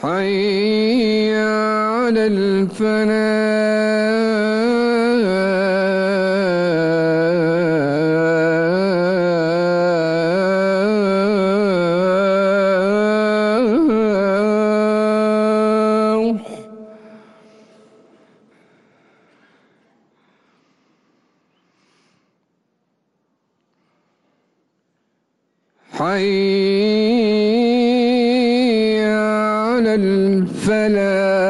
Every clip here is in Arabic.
حي على الفلاح. حي الفلاح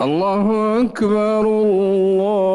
الله أكبر الله